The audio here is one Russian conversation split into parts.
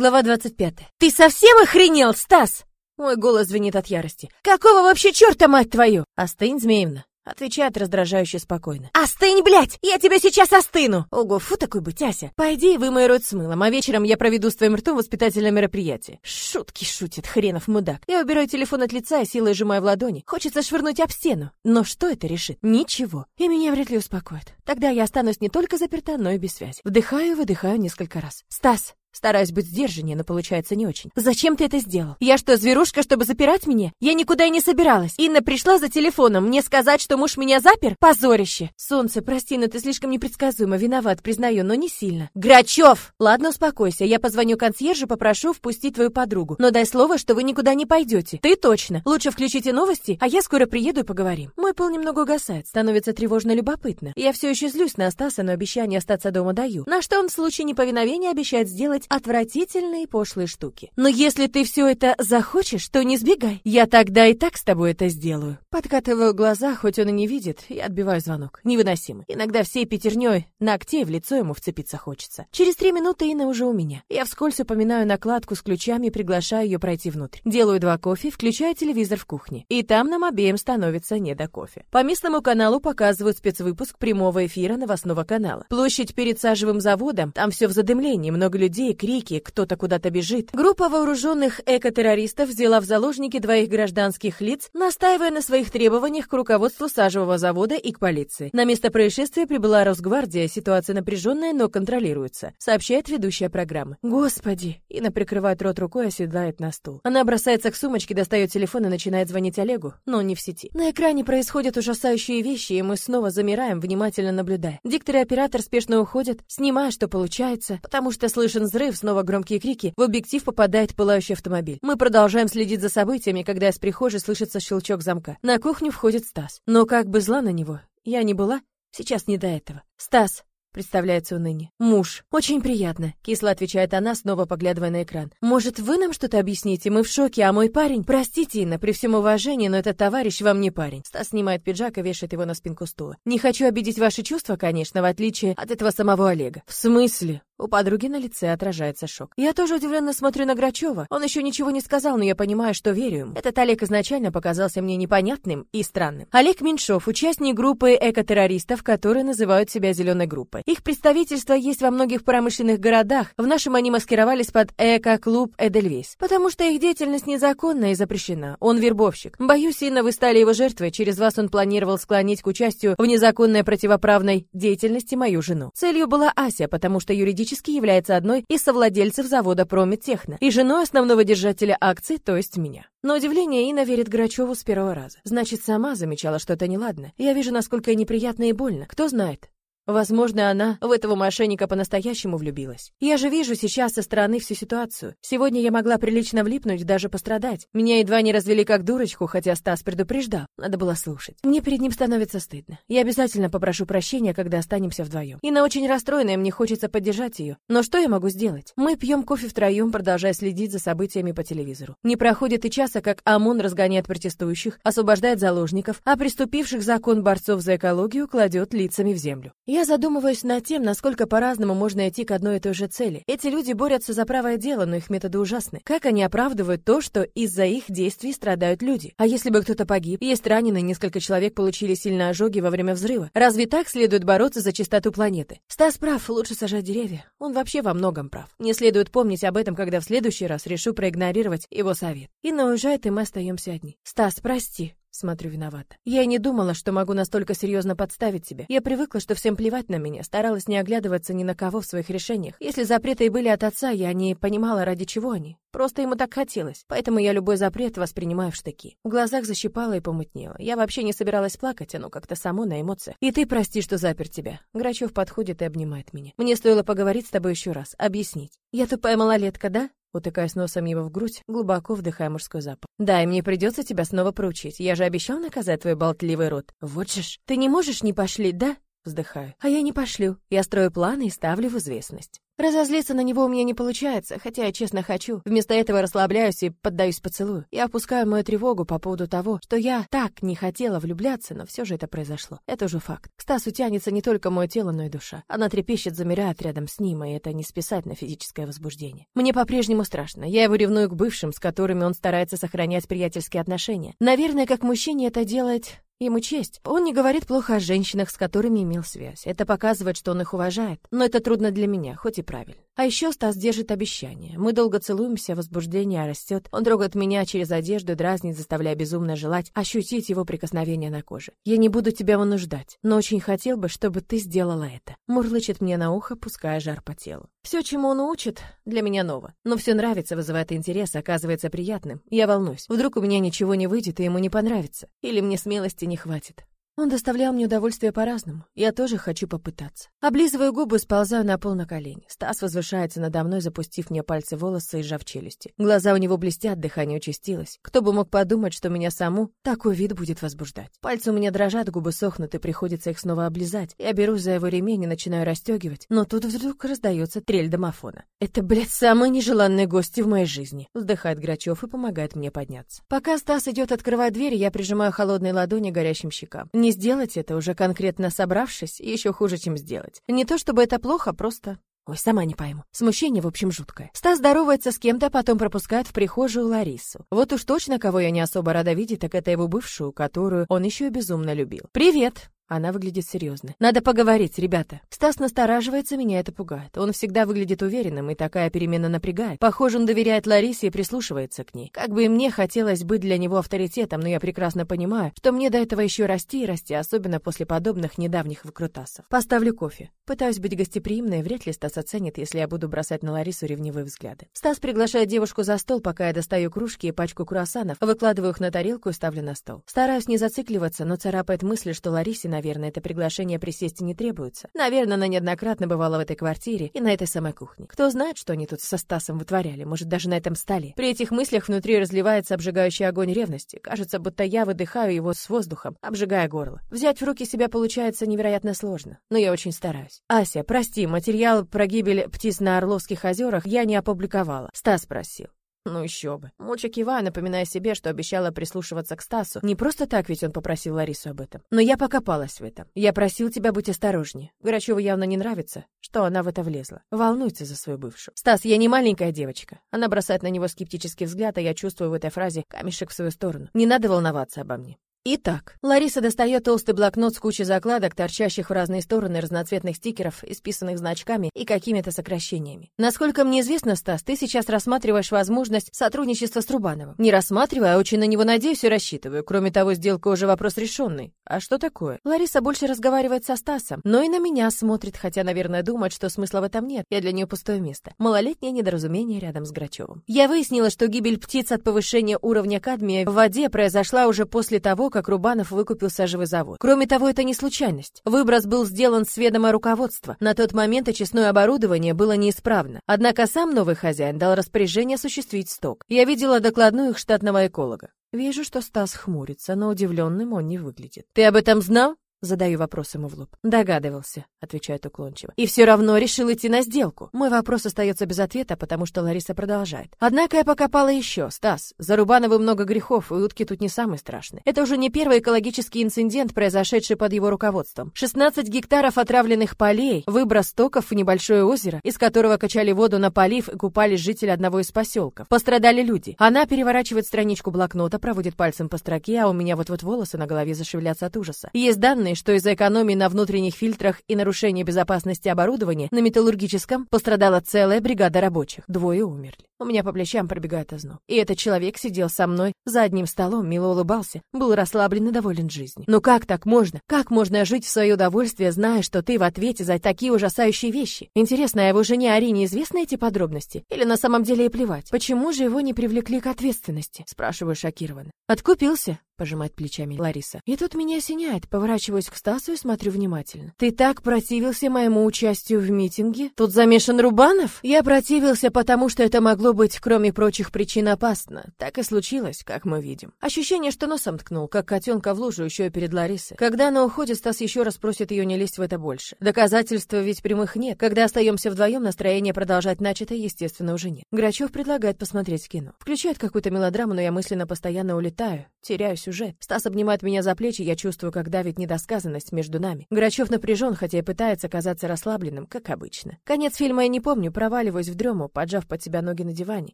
Глава 25. Ты совсем охренел, Стас? Мой голос звенит от ярости. Какого вообще черта, мать твою? Остынь, Змеевна. Отвечает раздражающе спокойно. «Остынь, блядь! Я тебя сейчас остыну!» Ого, фу такой быть, Ася. Пойди и вымой рот с мылом, а вечером я проведу с твоим ртом воспитательное мероприятие. Шутки шутит, хренов мудак. Я убираю телефон от лица и силой сжимаю в ладони. Хочется швырнуть об стену. Но что это решит? Ничего. И меня вряд ли успокоит. Тогда я останусь не только заперта, но и без связи. Вдыхаю и выдыхаю несколько раз. «Стас, Стараюсь быть сдержаннее, но получается не очень. Зачем ты это сделал? Я что, зверушка, чтобы запирать меня? Я никуда и не собиралась. Инна пришла за телефоном мне сказать, что муж меня запер? Позорище. Солнце, прости, но ты слишком непредсказуемо. Виноват, признаю, но не сильно. Грачев! Ладно, успокойся. Я позвоню консьержу, попрошу впустить твою подругу. Но дай слово, что вы никуда не пойдете. Ты точно. Лучше включите новости, а я скоро приеду и поговорим. Мой пол немного угасает, становится тревожно любопытно. Я все еще злюсь на Стаса, но обещание остаться дома даю. На что он в случае неповиновения обещает сделать отвратительные пошлые штуки. Но если ты все это захочешь, то не сбегай. Я тогда и так с тобой это сделаю. Подкатываю глаза, хоть он и не видит, и отбиваю звонок. Невыносимый. Иногда всей пятерней ногтей в лицо ему вцепиться хочется. Через три минуты Инна уже у меня. Я вскользь упоминаю накладку с ключами и приглашаю ее пройти внутрь. Делаю два кофе, включаю телевизор в кухне. И там нам обеим становится не до кофе. По местному каналу показывают спецвыпуск прямого эфира новостного канала. Площадь перед сажевым заводом, там все в задымлении, много людей, крики, кто-то куда-то бежит. Группа вооруженных экотеррористов взяла в заложники двоих гражданских лиц, настаивая на своих требованиях к руководству сажевого завода и к полиции. На место происшествия прибыла Росгвардия, ситуация напряженная, но контролируется, сообщает ведущая программы. Господи! Инна прикрывает рот рукой, оседает на стул. Она бросается к сумочке, достает телефон и начинает звонить Олегу, но не в сети. На экране происходят ужасающие вещи, и мы снова замираем, внимательно наблюдая. Диктор и оператор спешно уходят, снимая, что получается, потому что слышен взрыв, снова громкие крики, в объектив попадает пылающий автомобиль. Мы продолжаем следить за событиями, когда из прихожей слышится щелчок замка. На кухню входит Стас. Но как бы зла на него я не была, сейчас не до этого. Стас, представляется уныние. Муж. Очень приятно, кисло отвечает она, снова поглядывая на экран. Может, вы нам что-то объясните? Мы в шоке, а мой парень? Простите, Инна, при всем уважении, но этот товарищ вам не парень. Стас снимает пиджак и вешает его на спинку стула. Не хочу обидеть ваши чувства, конечно, в отличие от этого самого Олега. В смысле? У подруги на лице отражается шок. Я тоже удивленно смотрю на Грачева. Он еще ничего не сказал, но я понимаю, что верю ему. Этот Олег изначально показался мне непонятным и странным. Олег Меньшов, участник группы экотеррористов, которые называют себя «Зеленой группой». Их представительство есть во многих промышленных городах. В нашем они маскировались под эко-клуб «Эдельвейс», потому что их деятельность незаконна и запрещена. Он вербовщик. Боюсь, Инна, вы стали его жертвой. Через вас он планировал склонить к участию в незаконной противоправной деятельности мою жену. Целью была Ася, потому что юридически фактически является одной из совладельцев завода Промедтехно и женой основного держателя акций, то есть меня. На удивление Инна верит Грачеву с первого раза. Значит, сама замечала что-то неладно. Я вижу, насколько неприятно и больно. Кто знает, Возможно, она в этого мошенника по-настоящему влюбилась. Я же вижу сейчас со стороны всю ситуацию. Сегодня я могла прилично влипнуть, даже пострадать. Меня едва не развели как дурочку, хотя Стас предупреждал. Надо было слушать. Мне перед ним становится стыдно. Я обязательно попрошу прощения, когда останемся вдвоем. Инна очень расстроена, и мне хочется поддержать ее. Но что я могу сделать? Мы пьем кофе втроем, продолжая следить за событиями по телевизору. Не проходит и часа, как ОМОН разгоняет протестующих, освобождает заложников, а приступивших закон борцов за экологию кладет лицами в землю. Я задумываюсь над тем, насколько по-разному можно идти к одной и той же цели. Эти люди борются за правое дело, но их методы ужасны. Как они оправдывают то, что из-за их действий страдают люди? А если бы кто-то погиб? Есть раненые, несколько человек получили сильные ожоги во время взрыва. Разве так следует бороться за чистоту планеты? Стас прав, лучше сажать деревья. Он вообще во многом прав. Мне следует помнить об этом, когда в следующий раз решу проигнорировать его совет. Инна уезжает, и мы остаемся одни. Стас, прости. Смотрю виновата. Я и не думала, что могу настолько серьезно подставить тебя. Я привыкла, что всем плевать на меня, старалась не оглядываться ни на кого в своих решениях. Если запреты и были от отца, я не понимала, ради чего они. Просто ему так хотелось. Поэтому я любой запрет воспринимаю в штыки. В глазах защипала и помутнела. Я вообще не собиралась плакать, оно как-то само на эмоциях. И ты прости, что запер тебя. Грачев подходит и обнимает меня. Мне стоило поговорить с тобой еще раз, объяснить. Я тупая малолетка, да? Утыкаясь носом его в грудь, глубоко вдыхая мужской запах. «Да, и мне придется тебя снова проучить. Я же обещал наказать твой болтливый рот. Вот же ж. Ты не можешь не пошли, да? Вздыхаю. А я не пошлю. Я строю планы и ставлю в известность. Разозлиться на него у меня не получается, хотя я честно хочу. Вместо этого расслабляюсь и поддаюсь поцелую. Я опускаю мою тревогу по поводу того, что я так не хотела влюбляться, но все же это произошло. Это уже факт. К Стасу тянется не только мое тело, но и душа. Она трепещет, замирает рядом с ним, и это не списать на физическое возбуждение. Мне по-прежнему страшно. Я его ревную к бывшим, с которыми он старается сохранять приятельские отношения. Наверное, как мужчине это делать Ему честь. Он не говорит плохо о женщинах, с которыми имел связь. Это показывает, что он их уважает. Но это трудно для меня, хоть и правильно. А еще Стас держит обещание. Мы долго целуемся, возбуждение растет. Он трогает меня через одежду, дразнит, заставляя безумно желать ощутить его прикосновение на коже. Я не буду тебя вынуждать, но очень хотел бы, чтобы ты сделала это. Мурлычет мне на ухо, пуская жар по телу. Все, чему он учит, для меня ново. Но все нравится, вызывает интерес, оказывается приятным. Я волнуюсь. Вдруг у меня ничего не выйдет, и ему не понравится. Или мне смелости не хватит. Он доставлял мне удовольствие по-разному. Я тоже хочу попытаться. Облизываю губы, сползаю на пол на колени. Стас возвышается надо мной, запустив мне пальцы в волосы и сжав челюсти. Глаза у него блестят, дыхание участилось. Кто бы мог подумать, что меня саму такой вид будет возбуждать. Пальцы у меня дрожат, губы сохнут, и приходится их снова облизать. Я берусь за его ремень и начинаю расстегивать, но тут вдруг раздается трель домофона. Это, блядь, самые нежеланные гости в моей жизни. Вздыхает Грачев и помогает мне подняться. Пока Стас идет открывать дверь, я прижимаю холодные ладони горящим щекам. Не сделать это, уже конкретно собравшись, еще хуже, чем сделать. Не то чтобы это плохо, просто Ой, сама не пойму. Смущение, в общем, жуткое. Стас здоровается с кем-то, потом пропускает в прихожую Ларису. Вот уж точно, кого я не особо рада видеть, так это его бывшую, которую он еще и безумно любил. «Привет!» Она выглядит серьезно. Надо поговорить, ребята. Стас настораживается, меня это пугает. Он всегда выглядит уверенным, и такая перемена напрягает. Похоже, он доверяет Ларисе и прислушивается к ней. Как бы и мне хотелось быть для него авторитетом, но я прекрасно понимаю, что мне до этого еще расти и расти, особенно после подобных недавних выкрутасов. Поставлю кофе. Пытаюсь быть гостеприимной, вряд ли Стас оценит, если я буду бросать на Ларису ревнивые взгляды. Стас приглашает девушку за стол, пока я достаю кружки и пачку круассанов, выкладываю их на тарелку и ставлю на стол. Стараюсь не зацикливаться, но царапает мысль, что Ларисе, наверное, это приглашение присесть не требуется. Наверное, она неоднократно бывала в этой квартире и на этой самой кухне. Кто знает, что они тут со Стасом вытворяли, может, даже на этом столе. При этих мыслях внутри разливается обжигающий огонь ревности. Кажется, будто я выдыхаю его с воздухом, обжигая горло. Взять в руки себя получается невероятно сложно, но я очень стараюсь. Ася, прости, материал про гибель птиц на Орловских озерах я не опубликовала. Стас просил. Ну еще бы. Молча кивая, напоминая себе, что обещала прислушиваться к Стасу. Не просто так ведь он попросил Ларису об этом. Но я покопалась в этом. Я просил тебя быть осторожнее. Грачеву явно не нравится, что она в это влезла. Волнуется за свою бывшую. Стас, я не маленькая девочка. Она бросает на него скептический взгляд, а я чувствую в этой фразе камешек в свою сторону. Не надо волноваться обо мне. Итак, Лариса достает толстый блокнот с кучей закладок, торчащих в разные стороны разноцветных стикеров, исписанных значками и какими-то сокращениями. Насколько мне известно, Стас, ты сейчас рассматриваешь возможность сотрудничества с Трубановым. Не рассматриваю, а очень на него надеюсь и рассчитываю. Кроме того, сделка уже вопрос решенный. А что такое? Лариса больше разговаривает со Стасом, но и на меня смотрит, хотя, наверное, думает, что смысла в этом нет. Я для нее пустое место. Малолетнее недоразумение рядом с Грачевым. Я выяснила, что гибель птиц от повышения уровня кадмия в воде произошла уже после того, как как Рубанов выкупил сажевый завод. Кроме того, это не случайность. Выброс был сделан с ведома руководства. На тот момент очистное оборудование было неисправно. Однако сам новый хозяин дал распоряжение осуществить сток. Я видела докладную их штатного эколога. Вижу, что Стас хмурится, но удивленным он не выглядит. «Ты об этом знал?» Задаю вопрос ему в лоб. Догадывался, отвечает уклончиво. И все равно решил идти на сделку. Мой вопрос остается без ответа, потому что Лариса продолжает. Однако я покопала еще. Стас, за Рубановым много грехов, и утки тут не самый страшный. Это уже не первый экологический инцидент, произошедший под его руководством. 16 гектаров отравленных полей, выброс стоков в небольшое озеро, из которого качали воду на полив и купались жители одного из поселков. Пострадали люди. Она переворачивает страничку блокнота, проводит пальцем по строке, а у меня вот-вот волосы на голове зашевелятся от ужаса. Есть данные, данные, что из-за экономии на внутренних фильтрах и нарушения безопасности оборудования на металлургическом пострадала целая бригада рабочих. Двое умерли. У меня по плечам пробегает озноб. И этот человек сидел со мной за одним столом, мило улыбался, был расслаблен и доволен жизнью. Но как так можно? Как можно жить в свое удовольствие, зная, что ты в ответе за такие ужасающие вещи? Интересно, а его жене Арине известны эти подробности? Или на самом деле и плевать? Почему же его не привлекли к ответственности? Спрашиваю шокированно. Откупился? пожимает плечами Лариса. И тут меня осеняет. Поворачиваюсь к Стасу и смотрю внимательно. Ты так противился моему участию в митинге? Тут замешан Рубанов? Я противился, потому что это могло могло быть, кроме прочих причин, опасно. Так и случилось, как мы видим. Ощущение, что носом ткнул, как котенка в лужу еще и перед Ларисой. Когда она уходит, Стас еще раз просит ее не лезть в это больше. Доказательств ведь прямых нет. Когда остаемся вдвоем, настроение продолжать начатое, естественно, уже нет. Грачев предлагает посмотреть кино. Включает какую-то мелодраму, но я мысленно постоянно улетаю, теряю сюжет. Стас обнимает меня за плечи, я чувствую, как давит недосказанность между нами. Грачев напряжен, хотя и пытается казаться расслабленным, как обычно. Конец фильма я не помню, проваливаюсь в дрему, поджав под себя ноги на диване.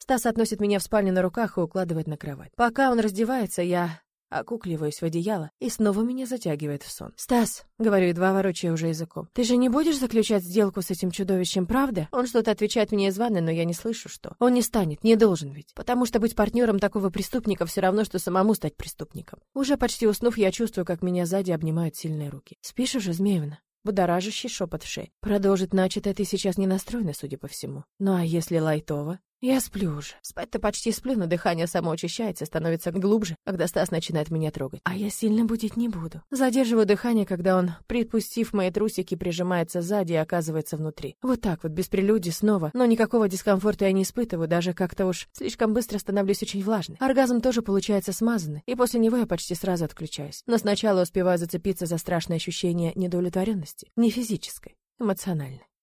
Стас относит меня в спальню на руках и укладывает на кровать. Пока он раздевается, я окукливаюсь в одеяло, и снова меня затягивает в сон. «Стас», — говорю, едва ворочая уже языком, «ты же не будешь заключать сделку с этим чудовищем, правда?» Он что-то отвечает мне из ванны, но я не слышу, что. Он не станет, не должен ведь. Потому что быть партнером такого преступника все равно, что самому стать преступником. Уже почти уснув, я чувствую, как меня сзади обнимают сильные руки. «Спишь уже, Змеевна?» Будоражащий шепот в шее. Продолжить начатое ты сейчас не настроена, судя по всему. Ну а если лайтово? Я сплю уже. Спать-то почти сплю, но дыхание само очищается, становится глубже, когда Стас начинает меня трогать. А я сильно будить не буду. Задерживаю дыхание, когда он, припустив мои трусики, прижимается сзади и оказывается внутри. Вот так вот, без прелюдий снова. Но никакого дискомфорта я не испытываю, даже как-то уж слишком быстро становлюсь очень влажной. Оргазм тоже получается смазанный, и после него я почти сразу отключаюсь. Но сначала успеваю зацепиться за страшное ощущение недовлетворенности. Не физической, эмоциональной.